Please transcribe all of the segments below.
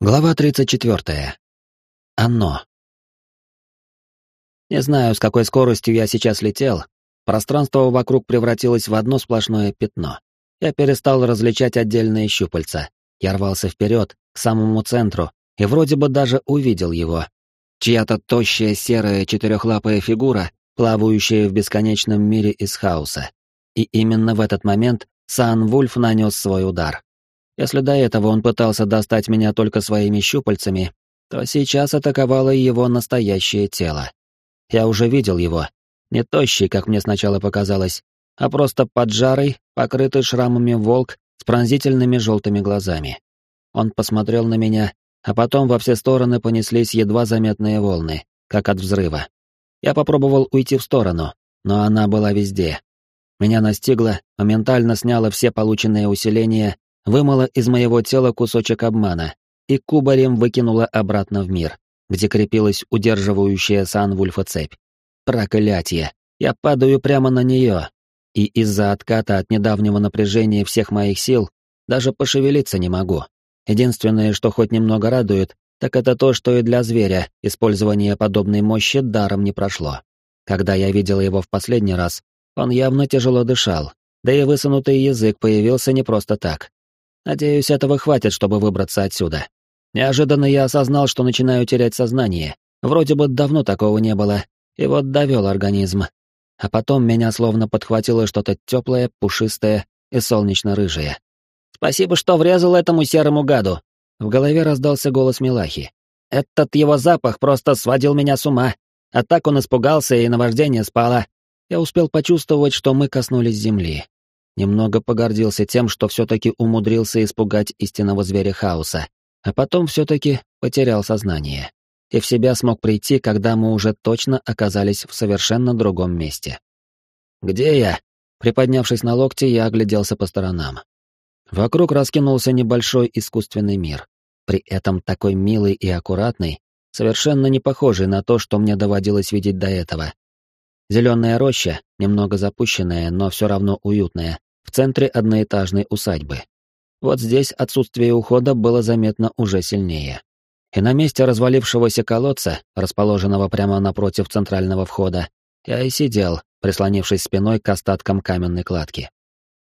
Глава 34. Оно. Не знаю, с какой скоростью я сейчас летел. Пространство вокруг превратилось в одно сплошное пятно. Я перестал различать отдельные щупальца. Я рвался вперед, к самому центру, и вроде бы даже увидел его. Чья-то тощая серая четырехлапая фигура, плавающая в бесконечном мире из хаоса. И именно в этот момент Сан Вульф нанес свой удар. Если до этого он пытался достать меня только своими щупальцами, то сейчас атаковало его настоящее тело. Я уже видел его. Не тощий, как мне сначала показалось, а просто поджарый, покрытый шрамами волк с пронзительными желтыми глазами. Он посмотрел на меня, а потом во все стороны понеслись едва заметные волны, как от взрыва. Я попробовал уйти в сторону, но она была везде. Меня настигло, моментально сняло все полученные усиления вымыла из моего тела кусочек обмана и кубарем выкинула обратно в мир, где крепилась удерживающая Санвульфа цепь. Проклятие! Я падаю прямо на нее, и из-за отката от недавнего напряжения всех моих сил даже пошевелиться не могу. Единственное, что хоть немного радует, так это то, что и для зверя использование подобной мощи даром не прошло. Когда я видел его в последний раз, он явно тяжело дышал, да и высунутый язык появился не просто так. Надеюсь, этого хватит, чтобы выбраться отсюда. Неожиданно я осознал, что начинаю терять сознание. Вроде бы давно такого не было, и вот довел организм. А потом меня словно подхватило что-то теплое, пушистое и солнечно-рыжее. «Спасибо, что врезал этому серому гаду!» В голове раздался голос Милахи. «Этот его запах просто сводил меня с ума. А так он испугался, и наваждение спало. Я успел почувствовать, что мы коснулись земли. Немного погордился тем, что все-таки умудрился испугать истинного зверя хаоса, а потом все-таки потерял сознание. И в себя смог прийти, когда мы уже точно оказались в совершенно другом месте. «Где я?» Приподнявшись на локте, я огляделся по сторонам. Вокруг раскинулся небольшой искусственный мир, при этом такой милый и аккуратный, совершенно не похожий на то, что мне доводилось видеть до этого. Зеленая роща, немного запущенная, но все равно уютная, в центре одноэтажной усадьбы. Вот здесь отсутствие ухода было заметно уже сильнее. И на месте развалившегося колодца, расположенного прямо напротив центрального входа, я и сидел, прислонившись спиной к остаткам каменной кладки.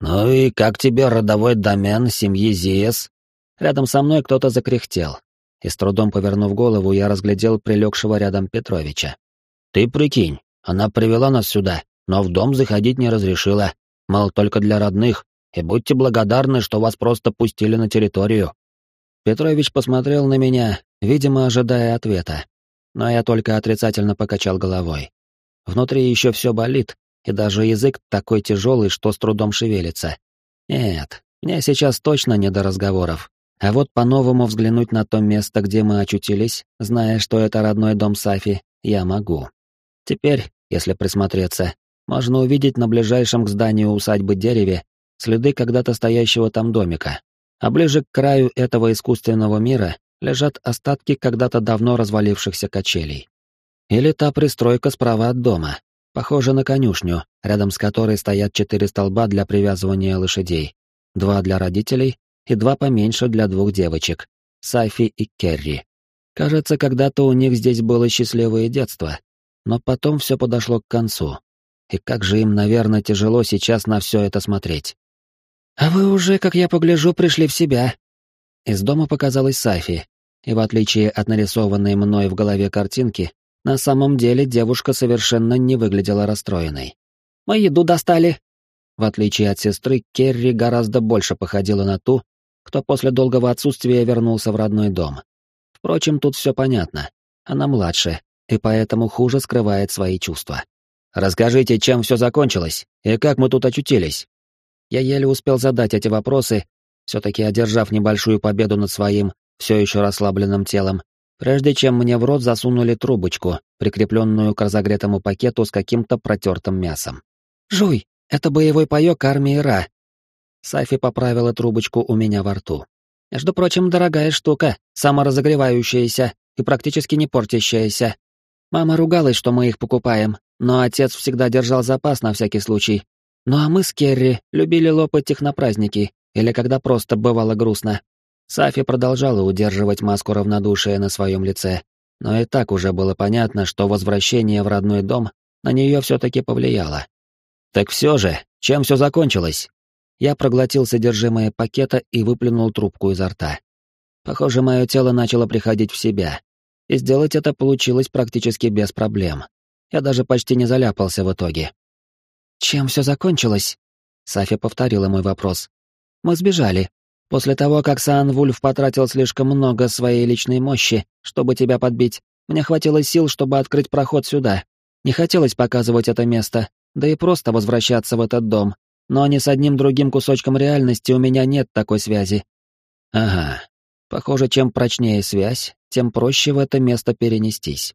«Ну и как тебе родовой домен семьи Зиес?» Рядом со мной кто-то закряхтел, и с трудом повернув голову, я разглядел прилегшего рядом Петровича. «Ты прикинь, она привела нас сюда, но в дом заходить не разрешила мол, только для родных, и будьте благодарны, что вас просто пустили на территорию. Петрович посмотрел на меня, видимо, ожидая ответа, но я только отрицательно покачал головой. Внутри еще все болит, и даже язык такой тяжелый, что с трудом шевелится. Нет, мне сейчас точно не до разговоров. А вот по-новому взглянуть на то место, где мы очутились, зная, что это родной дом Сафи, я могу. Теперь, если присмотреться, можно увидеть на ближайшем к зданию усадьбы дереве следы когда-то стоящего там домика. А ближе к краю этого искусственного мира лежат остатки когда-то давно развалившихся качелей. Или та пристройка справа от дома, похожа на конюшню, рядом с которой стоят четыре столба для привязывания лошадей, два для родителей и два поменьше для двух девочек, Сафи и Керри. Кажется, когда-то у них здесь было счастливое детство, но потом все подошло к концу, и как же им, наверное, тяжело сейчас на все это смотреть. «А вы уже, как я погляжу, пришли в себя». Из дома показалась Сафи, и в отличие от нарисованной мной в голове картинки, на самом деле девушка совершенно не выглядела расстроенной. «Мы еду достали». В отличие от сестры, Керри гораздо больше походила на ту, кто после долгого отсутствия вернулся в родной дом. Впрочем, тут все понятно. Она младше, и поэтому хуже скрывает свои чувства. Расскажите, чем все закончилось и как мы тут очутились?» Я еле успел задать эти вопросы, все-таки одержав небольшую победу над своим, все еще расслабленным телом, прежде чем мне в рот засунули трубочку, прикрепленную к разогретому пакету с каким-то протертым мясом. «Жуй, это боевой паёк армии Ра». Сафи поправила трубочку у меня во рту. «Между прочим, дорогая штука, саморазогревающаяся и практически не портящаяся. Мама ругалась, что мы их покупаем, но отец всегда держал запас на всякий случай. Ну а мы с Керри любили лопать их на праздники или когда просто бывало грустно. Сафи продолжала удерживать маску равнодушия на своем лице, но и так уже было понятно, что возвращение в родной дом на нее все-таки повлияло. Так все же, чем все закончилось? Я проглотил содержимое пакета и выплюнул трубку изо рта. Похоже, мое тело начало приходить в себя, и сделать это получилось практически без проблем. Я даже почти не заляпался в итоге. «Чем все закончилось?» Сафи повторила мой вопрос. «Мы сбежали. После того, как Сан Вульф потратил слишком много своей личной мощи, чтобы тебя подбить, мне хватило сил, чтобы открыть проход сюда. Не хотелось показывать это место, да и просто возвращаться в этот дом. Но ни с одним другим кусочком реальности у меня нет такой связи. Ага. Похоже, чем прочнее связь, тем проще в это место перенестись.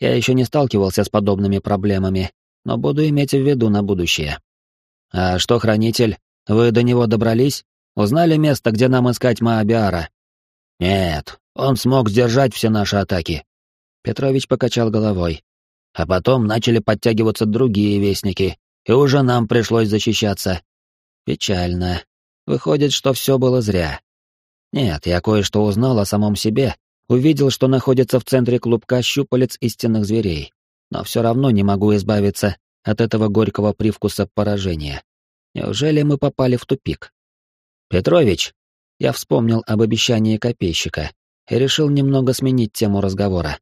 Я еще не сталкивался с подобными проблемами, но буду иметь в виду на будущее. А что, хранитель, вы до него добрались? Узнали место, где нам искать Маабиара? Нет, он смог сдержать все наши атаки. Петрович покачал головой. А потом начали подтягиваться другие вестники, и уже нам пришлось защищаться. Печально. Выходит, что все было зря. Нет, я кое-что узнал о самом себе, увидел, что находится в центре клубка щупалец истинных зверей но все равно не могу избавиться от этого горького привкуса поражения. Неужели мы попали в тупик? Петрович, я вспомнил об обещании копейщика и решил немного сменить тему разговора.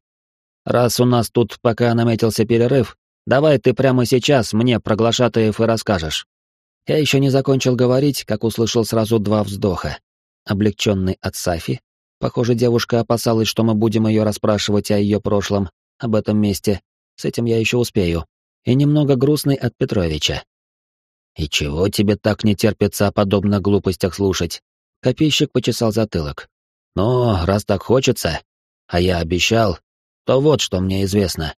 Раз у нас тут пока наметился перерыв, давай ты прямо сейчас мне про глашатаев и расскажешь. Я еще не закончил говорить, как услышал сразу два вздоха. Облегченный от Сафи. Похоже, девушка опасалась, что мы будем ее расспрашивать о ее прошлом, об этом месте, с этим я еще успею. И немного грустный от Петровича. «И чего тебе так не терпится о подобных глупостях слушать?» Копейщик почесал затылок. «Ну, раз так хочется, а я обещал, то вот что мне известно.